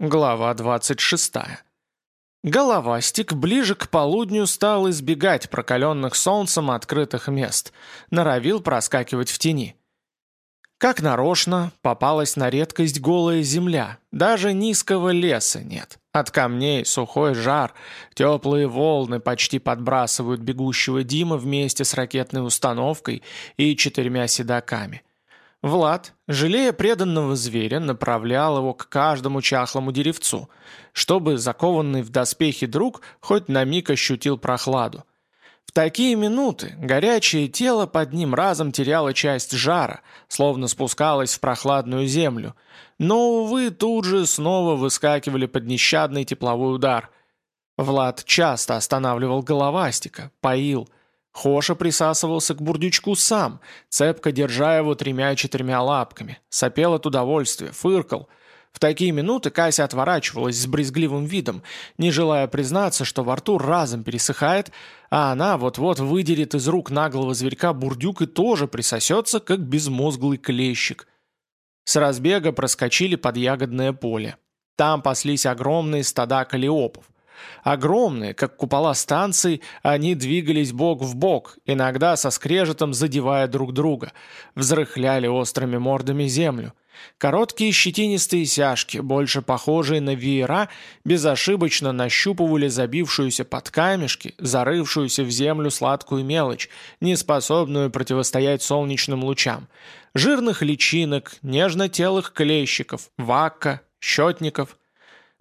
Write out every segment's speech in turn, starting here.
Глава 26. Головастик ближе к полудню стал избегать прокаленных солнцем открытых мест, норовил проскакивать в тени. Как нарочно, попалась на редкость голая земля, даже низкого леса нет. От камней сухой жар, теплые волны почти подбрасывают бегущего Дима вместе с ракетной установкой и четырьмя седаками. Влад, жалея преданного зверя, направлял его к каждому чахлому деревцу, чтобы закованный в доспехи друг хоть на миг ощутил прохладу. В такие минуты горячее тело под ним разом теряло часть жара, словно спускалось в прохладную землю, но, увы, тут же снова выскакивали под нещадный тепловой удар. Влад часто останавливал головастика, поил – Хоша присасывался к бурдючку сам, цепко держа его тремя-четырьмя лапками. Сопел от удовольствия, фыркал. В такие минуты Кася отворачивалась с брезгливым видом, не желая признаться, что во рту разом пересыхает, а она вот-вот выдерет из рук наглого зверька бурдюк и тоже присосется, как безмозглый клещик. С разбега проскочили под ягодное поле. Там паслись огромные стада калиопов. Огромные, как купола станций, они двигались бок в бок, иногда со скрежетом задевая друг друга, взрыхляли острыми мордами землю. Короткие щетинистые сяжки, больше похожие на веера, безошибочно нащупывали забившуюся под камешки, зарывшуюся в землю сладкую мелочь, неспособную противостоять солнечным лучам. Жирных личинок, нежно-телых клещиков, вакка, щетников –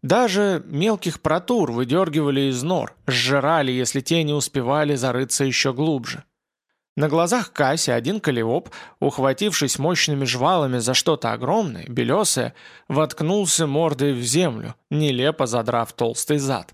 даже мелких протур выдергивали из нор, сжирали, если те не успевали зарыться еще глубже. На глазах Касси один калиоп, ухватившись мощными жвалами за что-то огромное, белесое, воткнулся мордой в землю, нелепо задрав толстый зад.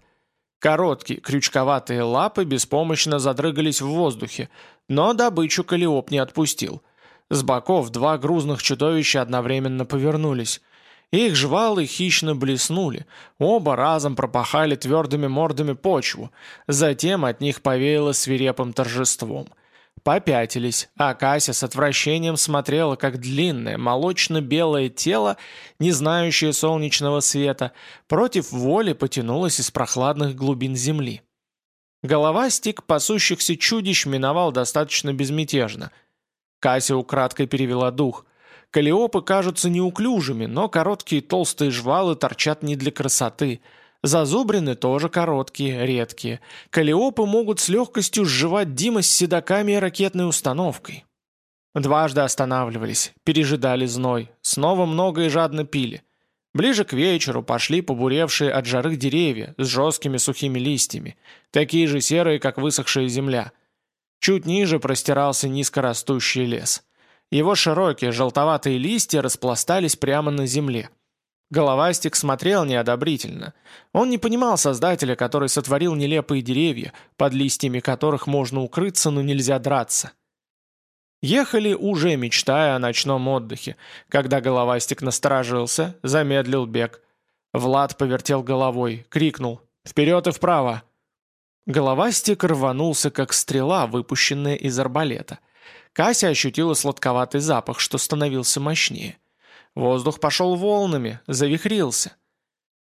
Короткие, крючковатые лапы беспомощно задрыгались в воздухе, но добычу калиоп не отпустил. С боков два грузных чудовища одновременно повернулись – их жвалы хищно блеснули, оба разом пропахали твердыми мордами почву, затем от них повеяло свирепым торжеством. Попятились, а Кася с отвращением смотрела, как длинное, молочно-белое тело, не знающее солнечного света, против воли потянулось из прохладных глубин земли. Головастик пасущихся чудищ миновал достаточно безмятежно. Кася украдкой перевела дух – Калиопы кажутся неуклюжими, но короткие толстые жвалы торчат не для красоты. Зазубрины тоже короткие, редкие. Калиопы могут с легкостью сживать Дима с седоками и ракетной установкой. Дважды останавливались, пережидали зной, снова много и жадно пили. Ближе к вечеру пошли побуревшие от жары деревья с жесткими сухими листьями, такие же серые, как высохшая земля. Чуть ниже простирался низкорастущий лес. Его широкие желтоватые листья распластались прямо на земле. Головастик смотрел неодобрительно. Он не понимал создателя, который сотворил нелепые деревья, под листьями которых можно укрыться, но нельзя драться. Ехали уже мечтая о ночном отдыхе, когда головастик насторожился, замедлил бег. Влад повертел головой, крикнул «Вперед и вправо!». Головастик рванулся, как стрела, выпущенная из арбалета – Кася ощутила сладковатый запах, что становился мощнее. Воздух пошел волнами, завихрился.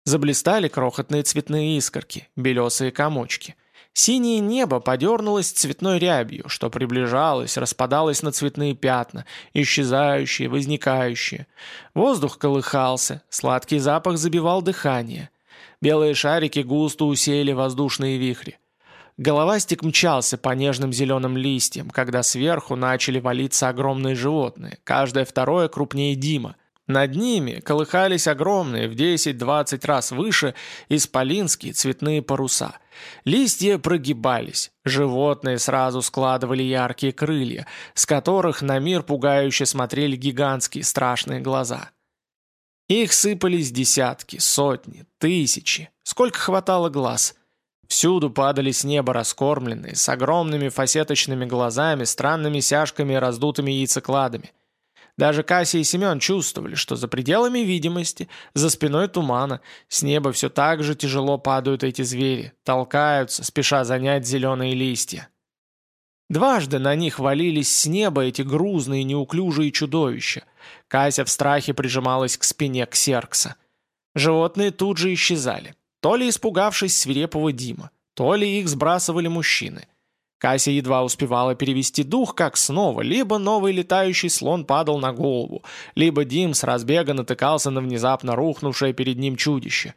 Заблистали крохотные цветные искорки, белесые комочки. Синее небо подернулось цветной рябью, что приближалось, распадалось на цветные пятна, исчезающие, возникающие. Воздух колыхался, сладкий запах забивал дыхание. Белые шарики густо усеяли воздушные вихри. Головастик мчался по нежным зеленым листьям, когда сверху начали валиться огромные животные, каждое второе крупнее Дима. Над ними колыхались огромные, в 10-20 раз выше, исполинские цветные паруса. Листья прогибались, животные сразу складывали яркие крылья, с которых на мир пугающе смотрели гигантские страшные глаза. Их сыпались десятки, сотни, тысячи, сколько хватало глаз – Всюду падали с неба раскормленные, с огромными фасеточными глазами, странными сяжками и раздутыми яйцекладами. Даже Кася и Семен чувствовали, что за пределами видимости, за спиной тумана, с неба все так же тяжело падают эти звери, толкаются, спеша занять зеленые листья. Дважды на них валились с неба эти грузные неуклюжие чудовища. Кася в страхе прижималась к спине Ксеркса. Животные тут же исчезали, то ли испугавшись свирепого Дима, то ли их сбрасывали мужчины. Кася едва успевала перевести дух, как снова либо новый летающий слон падал на голову, либо Дим с разбега натыкался на внезапно рухнувшее перед ним чудище.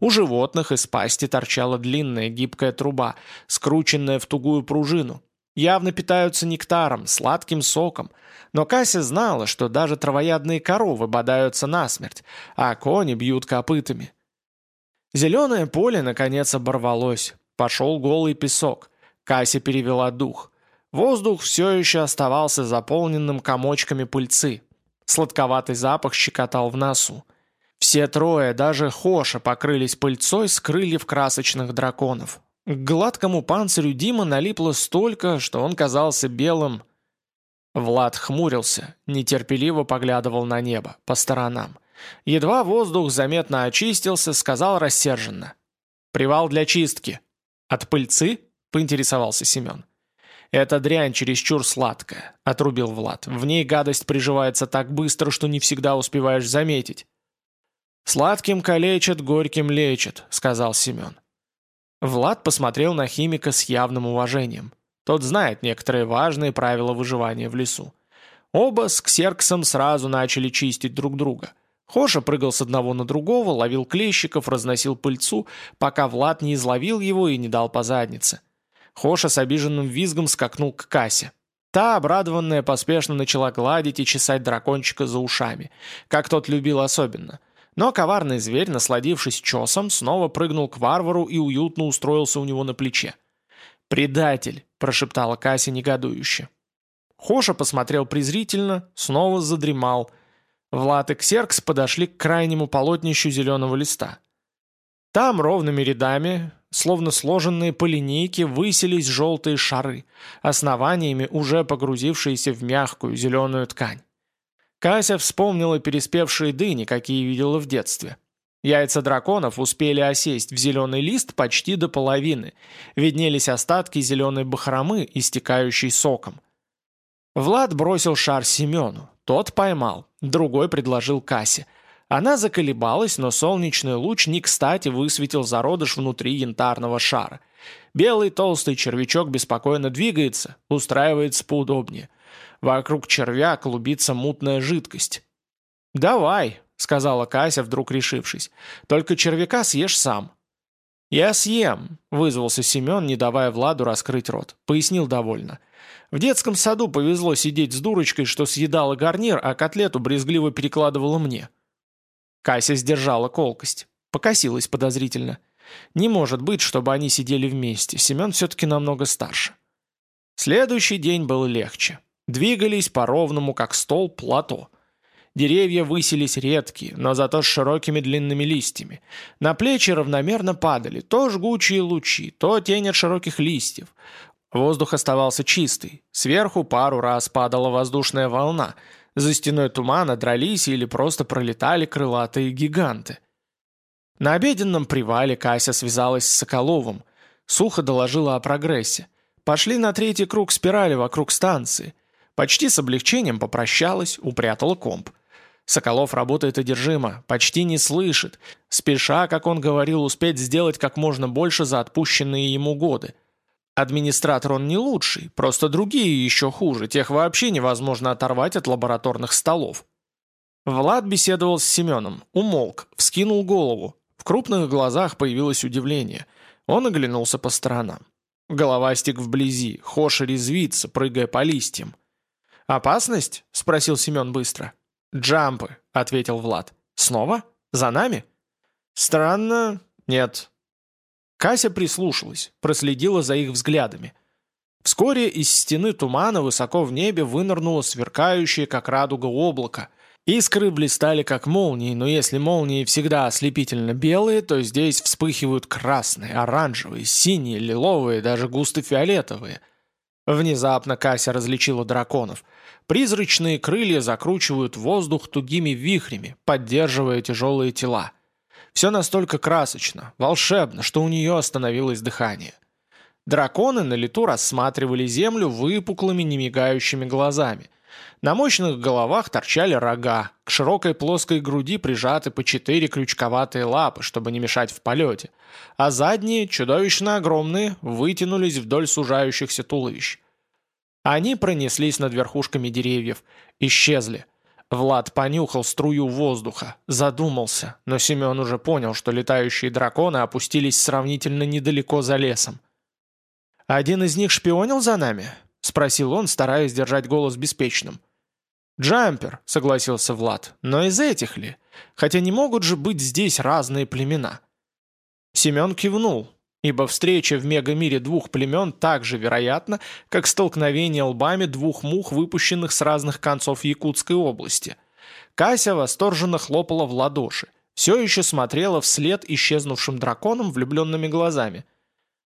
У животных из пасти торчала длинная гибкая труба, скрученная в тугую пружину. Явно питаются нектаром, сладким соком. Но Кася знала, что даже травоядные коровы бодаются насмерть, а кони бьют копытами. Зеленое поле, наконец, оборвалось. Пошел голый песок. Кася перевела дух. Воздух все еще оставался заполненным комочками пыльцы. Сладковатый запах щекотал в носу. Все трое, даже Хоша, покрылись пыльцой с крыльев красочных драконов. К гладкому панцирю Дима налипло столько, что он казался белым. Влад хмурился, нетерпеливо поглядывал на небо, по сторонам. Едва воздух заметно очистился, сказал рассерженно. «Привал для чистки». «От пыльцы?» — поинтересовался Семен. «Эта дрянь чересчур сладкая», — отрубил Влад. «В ней гадость приживается так быстро, что не всегда успеваешь заметить». «Сладким калечат, горьким лечат», — сказал Семен. Влад посмотрел на химика с явным уважением. Тот знает некоторые важные правила выживания в лесу. Оба с Ксерксом сразу начали чистить друг друга. Хоша прыгал с одного на другого, ловил клещиков, разносил пыльцу, пока Влад не изловил его и не дал по заднице. Хоша с обиженным визгом скакнул к кассе. Та, обрадованная, поспешно начала гладить и чесать дракончика за ушами, как тот любил особенно. Но коварный зверь, насладившись чесом, снова прыгнул к варвару и уютно устроился у него на плече. «Предатель!» – прошептала Кася негодующе. Хоша посмотрел презрительно, снова задремал. Влад и Ксеркс подошли к крайнему полотнищу зеленого листа. Там ровными рядами, словно сложенные по линейке, высились желтые шары, основаниями уже погрузившиеся в мягкую зеленую ткань. Кася вспомнила переспевшие дыни, какие видела в детстве. Яйца драконов успели осесть в зеленый лист почти до половины. Виднелись остатки зеленой бахромы, истекающей соком. Влад бросил шар Семену. Тот поймал. Другой предложил Касе. Она заколебалась, но солнечный луч не кстати высветил зародыш внутри янтарного шара. Белый толстый червячок беспокойно двигается, устраивается поудобнее. Вокруг червя клубится мутная жидкость. «Давай», — сказала Кася, вдруг решившись. «Только червяка съешь сам». «Я съем», — вызвался Семен, не давая Владу раскрыть рот. Пояснил довольно. «В детском саду повезло сидеть с дурочкой, что съедала гарнир, а котлету брезгливо перекладывала мне». Кася сдержала колкость. Покосилась подозрительно. «Не может быть, чтобы они сидели вместе. Семен все-таки намного старше». Следующий день был легче. Двигались по ровному, как стол, плато. Деревья высились редкие, но зато с широкими длинными листьями. На плечи равномерно падали то жгучие лучи, то тень от широких листьев. Воздух оставался чистый. Сверху пару раз падала воздушная волна. За стеной тумана дрались или просто пролетали крылатые гиганты. На обеденном привале Кася связалась с Соколовым. Сухо доложила о прогрессе. Пошли на третий круг спирали вокруг станции – Почти с облегчением попрощалась, упрятала комп. Соколов работает одержимо, почти не слышит, спеша, как он говорил, успеть сделать как можно больше за отпущенные ему годы. Администратор он не лучший, просто другие еще хуже, тех вообще невозможно оторвать от лабораторных столов. Влад беседовал с Семеном, умолк, вскинул голову. В крупных глазах появилось удивление. Он оглянулся по сторонам. Головастик вблизи, Хоша резвится, прыгая по листьям. «Опасность?» — спросил Семен быстро. «Джампы», — ответил Влад. «Снова? За нами?» «Странно. Нет». Кася прислушалась, проследила за их взглядами. Вскоре из стены тумана высоко в небе вынырнуло сверкающее, как радуга, облако. Искры блистали, как молнии, но если молнии всегда ослепительно белые, то здесь вспыхивают красные, оранжевые, синие, лиловые, даже густо фиолетовые. Внезапно Кася различила драконов — Призрачные крылья закручивают воздух тугими вихрями, поддерживая тяжелые тела. Все настолько красочно, волшебно, что у нее остановилось дыхание. Драконы на лету рассматривали землю выпуклыми, немигающими глазами. На мощных головах торчали рога, к широкой плоской груди прижаты по четыре крючковатые лапы, чтобы не мешать в полете, а задние, чудовищно огромные, вытянулись вдоль сужающихся туловищ. Они пронеслись над верхушками деревьев, исчезли. Влад понюхал струю воздуха, задумался, но Семен уже понял, что летающие драконы опустились сравнительно недалеко за лесом. «Один из них шпионил за нами?» — спросил он, стараясь держать голос беспечным. «Джампер», — согласился Влад, — «но из этих ли? Хотя не могут же быть здесь разные племена». Семен кивнул, ибо встреча в мегамире двух племен так же вероятна, как столкновение лбами двух мух, выпущенных с разных концов Якутской области. Кася восторженно хлопала в ладоши, все еще смотрела вслед исчезнувшим драконам влюбленными глазами.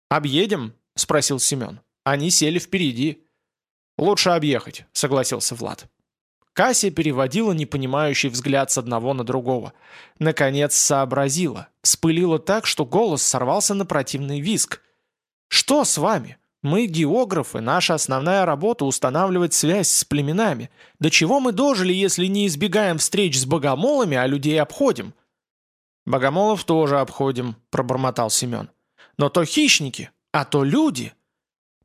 «Объедем?» — спросил Семен. «Они сели впереди». «Лучше объехать», — согласился Влад. Кассия переводила непонимающий взгляд с одного на другого. Наконец сообразила. Вспылила так, что голос сорвался на противный виск. «Что с вами? Мы географы, наша основная работа — устанавливать связь с племенами. До чего мы дожили, если не избегаем встреч с богомолами, а людей обходим?» «Богомолов тоже обходим», — пробормотал Семен. «Но то хищники, а то люди».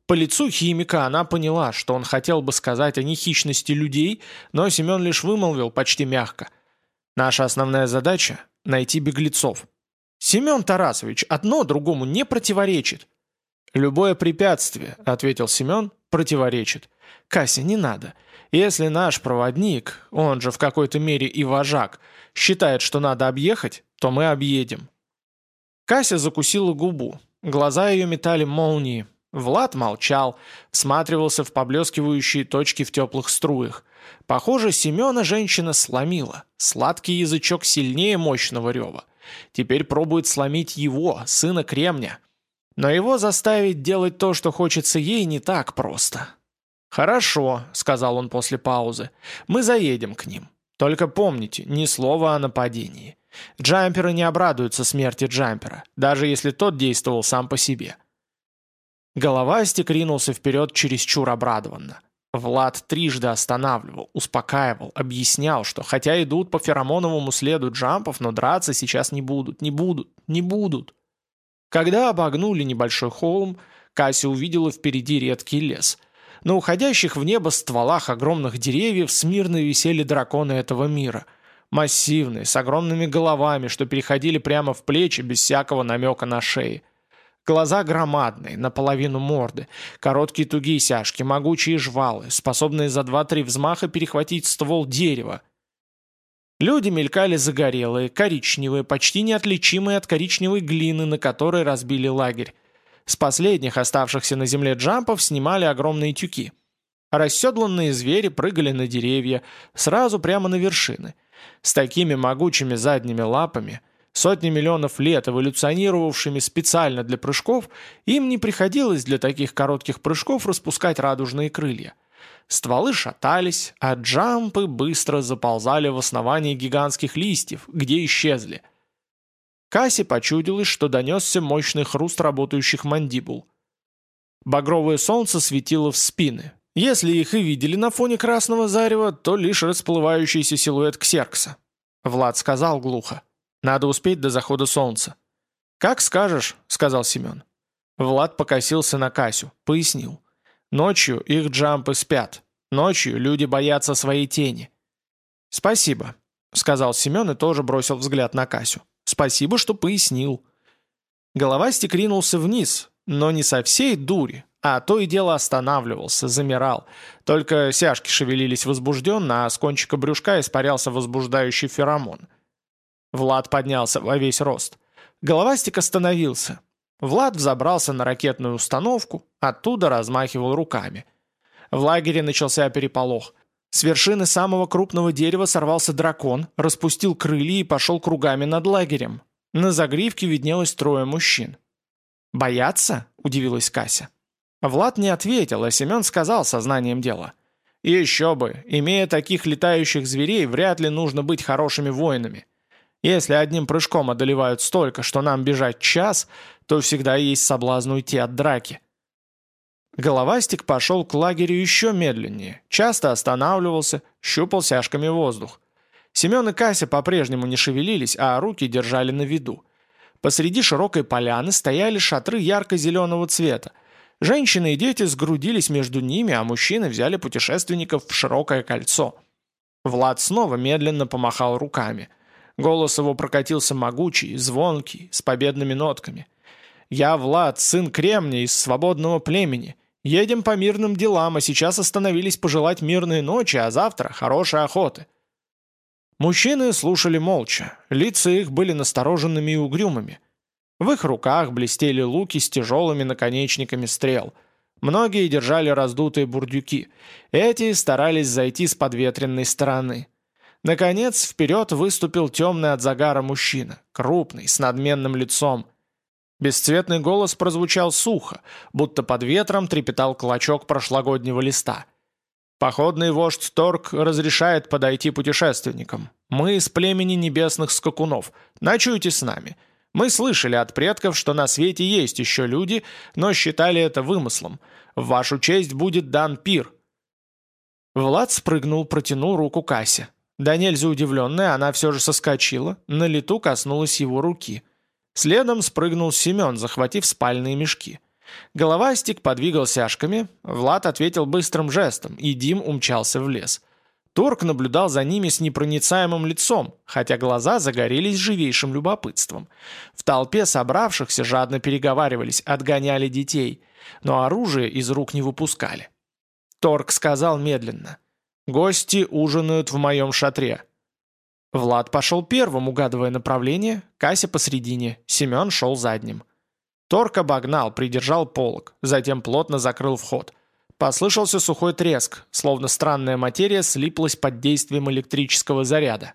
По лицу химика она поняла, что он хотел бы сказать о нехищности людей, но Семен лишь вымолвил почти мягко. «Наша основная задача — найти беглецов». «Семен Тарасович, одно другому не противоречит». «Любое препятствие», — ответил Семен, — «противоречит». «Кася, не надо. Если наш проводник, он же в какой-то мере и вожак, считает, что надо объехать, то мы объедем». Кася закусила губу. Глаза ее метали молнии, Влад молчал, всматривался в поблескивающие точки в теплых струях. Похоже, Семена женщина сломила. Сладкий язычок сильнее мощного рева. Теперь пробует сломить его, сына Кремня. Но его заставить делать то, что хочется ей, не так просто. «Хорошо», — сказал он после паузы, — «мы заедем к ним. Только помните, ни слова о нападении. Джамперы не обрадуются смерти Джампера, даже если тот действовал сам по себе». Головастик ринулся вперед чересчур обрадованно. Влад трижды останавливал, успокаивал, объяснял, что хотя идут по феромоновому следу джампов, но драться сейчас не будут, не будут, не будут. Когда обогнули небольшой холм, Кася увидела впереди редкий лес. На уходящих в небо стволах огромных деревьев смирно висели драконы этого мира. Массивные, с огромными головами, что переходили прямо в плечи без всякого намека на шеи. Глаза громадные, наполовину морды, короткие тугие сяжки, могучие жвалы, способные за два-три взмаха перехватить ствол дерева. Люди мелькали загорелые, коричневые, почти неотличимые от коричневой глины, на которой разбили лагерь. С последних оставшихся на земле джампов снимали огромные тюки. Расседланные звери прыгали на деревья, сразу прямо на вершины. С такими могучими задними лапами – Сотни миллионов лет, эволюционировавшими специально для прыжков, им не приходилось для таких коротких прыжков распускать радужные крылья. Стволы шатались, а джампы быстро заползали в основании гигантских листьев, где исчезли. Кассе почудилось, что донесся мощный хруст работающих мандибул. Багровое солнце светило в спины. Если их и видели на фоне красного зарева, то лишь расплывающийся силуэт ксеркса. Влад сказал глухо. Надо успеть до захода солнца». «Как скажешь», — сказал Семен. Влад покосился на Касю, пояснил. «Ночью их джампы спят. Ночью люди боятся своей тени». «Спасибо», — сказал Семен и тоже бросил взгляд на Касю. «Спасибо, что пояснил». Головастик ринулся вниз, но не со всей дури, а то и дело останавливался, замирал. Только сяжки шевелились возбужденно, а с кончика брюшка испарялся возбуждающий феромон — Влад поднялся во весь рост. Головастик остановился. Влад взобрался на ракетную установку, оттуда размахивал руками. В лагере начался переполох. С вершины самого крупного дерева сорвался дракон, распустил крылья и пошел кругами над лагерем. На загривке виднелось трое мужчин. «Боятся?» – удивилась Кася. Влад не ответил, а Семен сказал сознанием дела. «Еще бы, имея таких летающих зверей, вряд ли нужно быть хорошими воинами. Если одним прыжком одолевают столько, что нам бежать час, то всегда есть соблазн уйти от драки. Головастик пошел к лагерю еще медленнее, часто останавливался, щупал сяжками воздух. Семен и Кася по-прежнему не шевелились, а руки держали на виду. Посреди широкой поляны стояли шатры ярко-зеленого цвета. Женщины и дети сгрудились между ними, а мужчины взяли путешественников в широкое кольцо. Влад снова медленно помахал руками. Голос его прокатился могучий, звонкий, с победными нотками. «Я Влад, сын Кремня из свободного племени. Едем по мирным делам, а сейчас остановились пожелать мирной ночи, а завтра хорошей охоты». Мужчины слушали молча, лица их были настороженными и угрюмыми. В их руках блестели луки с тяжелыми наконечниками стрел. Многие держали раздутые бурдюки. Эти старались зайти с подветренной стороны. Наконец, вперед выступил темный от загара мужчина, крупный, с надменным лицом. Бесцветный голос прозвучал сухо, будто под ветром трепетал клочок прошлогоднего листа. «Походный вождь Торг разрешает подойти путешественникам. Мы из племени небесных скакунов. Ночуйте с нами. Мы слышали от предков, что на свете есть еще люди, но считали это вымыслом. В вашу честь будет дан пир». Влад спрыгнул, протянул руку Кассе. Да удивленная, она все же соскочила, на лету коснулась его руки. Следом спрыгнул Семен, захватив спальные мешки. Головастик подвигал сяжками, Влад ответил быстрым жестом, и Дим умчался в лес. Торг наблюдал за ними с непроницаемым лицом, хотя глаза загорелись живейшим любопытством. В толпе собравшихся жадно переговаривались, отгоняли детей, но оружие из рук не выпускали. Торг сказал медленно. «Гости ужинают в моем шатре. Влад пошел первым, угадывая направление, Кася посредине, Семен шел задним. Торг обогнал, придержал полог, затем плотно закрыл вход. Послышался сухой треск, словно странная материя слиплась под действием электрического заряда.